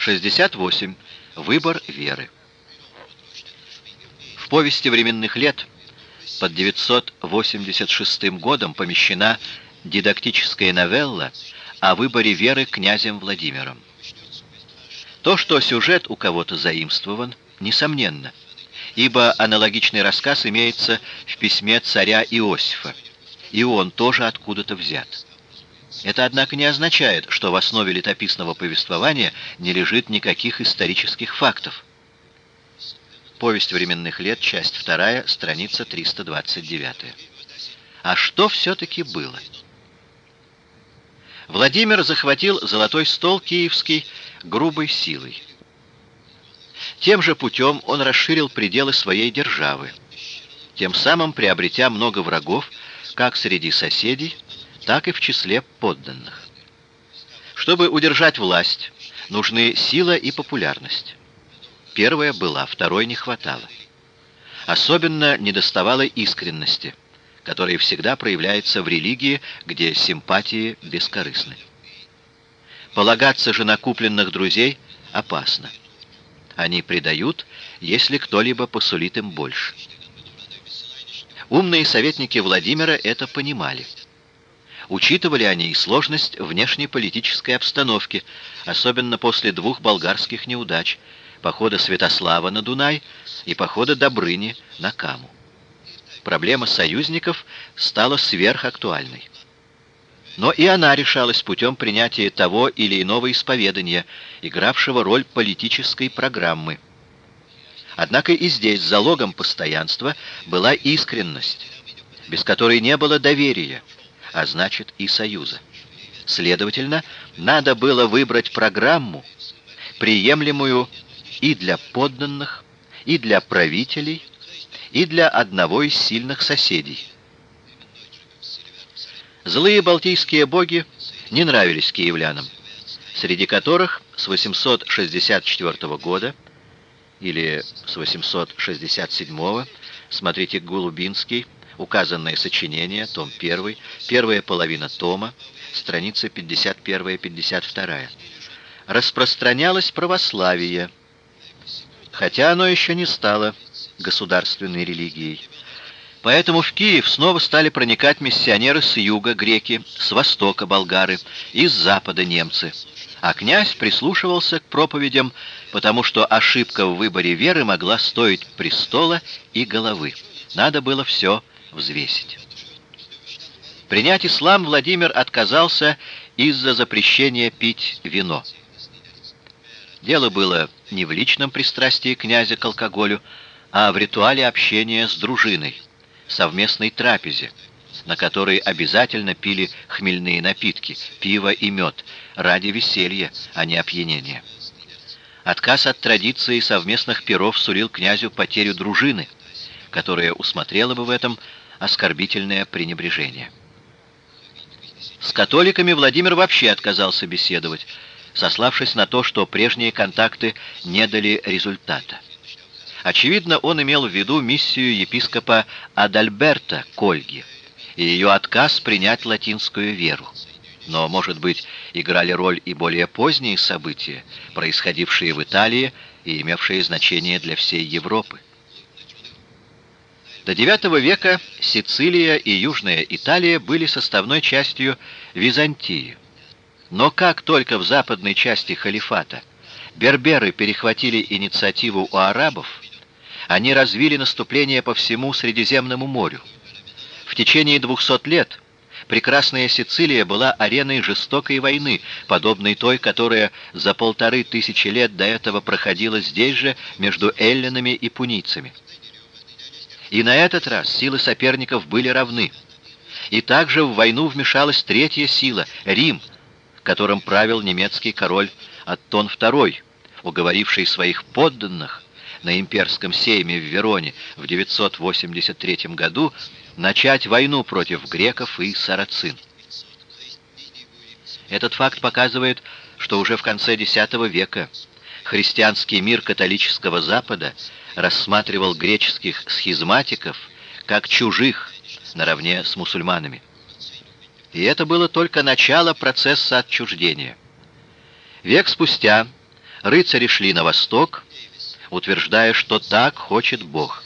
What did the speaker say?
68. Выбор веры. В повести временных лет под 986 годом помещена дидактическая новелла о выборе веры князем Владимиром. То, что сюжет у кого-то заимствован, несомненно, ибо аналогичный рассказ имеется в письме царя Иосифа, и он тоже откуда-то взят. Это, однако, не означает, что в основе летописного повествования не лежит никаких исторических фактов. Повесть временных лет, часть 2, страница 329. А что все-таки было? Владимир захватил золотой стол киевский грубой силой. Тем же путем он расширил пределы своей державы, тем самым приобретя много врагов как среди соседей, так и в числе подданных. Чтобы удержать власть, нужны сила и популярность. Первая была, второй не хватало. Особенно недоставало искренности, которая всегда проявляется в религии, где симпатии бескорыстны. Полагаться же на купленных друзей опасно. Они предают, если кто-либо посулит им больше. Умные советники Владимира это понимали. Учитывали они и сложность внешней политической обстановки, особенно после двух болгарских неудач, похода Святослава на Дунай и похода Добрыни на Каму. Проблема союзников стала сверхактуальной. Но и она решалась путем принятия того или иного исповедания, игравшего роль политической программы. Однако и здесь залогом постоянства была искренность, без которой не было доверия, а значит и союза. Следовательно, надо было выбрать программу, приемлемую и для подданных, и для правителей, и для одного из сильных соседей. Злые балтийские боги не нравились киевлянам, среди которых с 864 года или с 867, смотрите Голубинский, Указанное сочинение, том 1, первая половина тома, страница 51-52. Распространялось православие, хотя оно еще не стало государственной религией. Поэтому в Киев снова стали проникать миссионеры с юга, греки, с востока, болгары, и с запада, немцы. А князь прислушивался к проповедям, потому что ошибка в выборе веры могла стоить престола и головы. Надо было все взвесить. Принять ислам Владимир отказался из-за запрещения пить вино. Дело было не в личном пристрастии князя к алкоголю, а в ритуале общения с дружиной, совместной трапезе, на которой обязательно пили хмельные напитки, пиво и мед, ради веселья, а не опьянения. Отказ от традиции совместных пиров сулил князю потерю дружины, которая усмотрела бы в этом оскорбительное пренебрежение. С католиками Владимир вообще отказался беседовать, сославшись на то, что прежние контакты не дали результата. Очевидно, он имел в виду миссию епископа Адальберта к Ольге и ее отказ принять латинскую веру. Но, может быть, играли роль и более поздние события, происходившие в Италии и имевшие значение для всей Европы. До IX века Сицилия и Южная Италия были составной частью Византии. Но как только в западной части халифата берберы перехватили инициативу у арабов, они развили наступление по всему Средиземному морю. В течение 200 лет прекрасная Сицилия была ареной жестокой войны, подобной той, которая за полторы тысячи лет до этого проходила здесь же между эллинами и пунийцами. И на этот раз силы соперников были равны. И также в войну вмешалась третья сила — Рим, которым правил немецкий король Аттон II, уговоривший своих подданных на имперском сейме в Вероне в 983 году начать войну против греков и сарацин. Этот факт показывает, что уже в конце X века христианский мир католического Запада рассматривал греческих схизматиков как чужих наравне с мусульманами. И это было только начало процесса отчуждения. Век спустя рыцари шли на восток, утверждая, что так хочет Бог.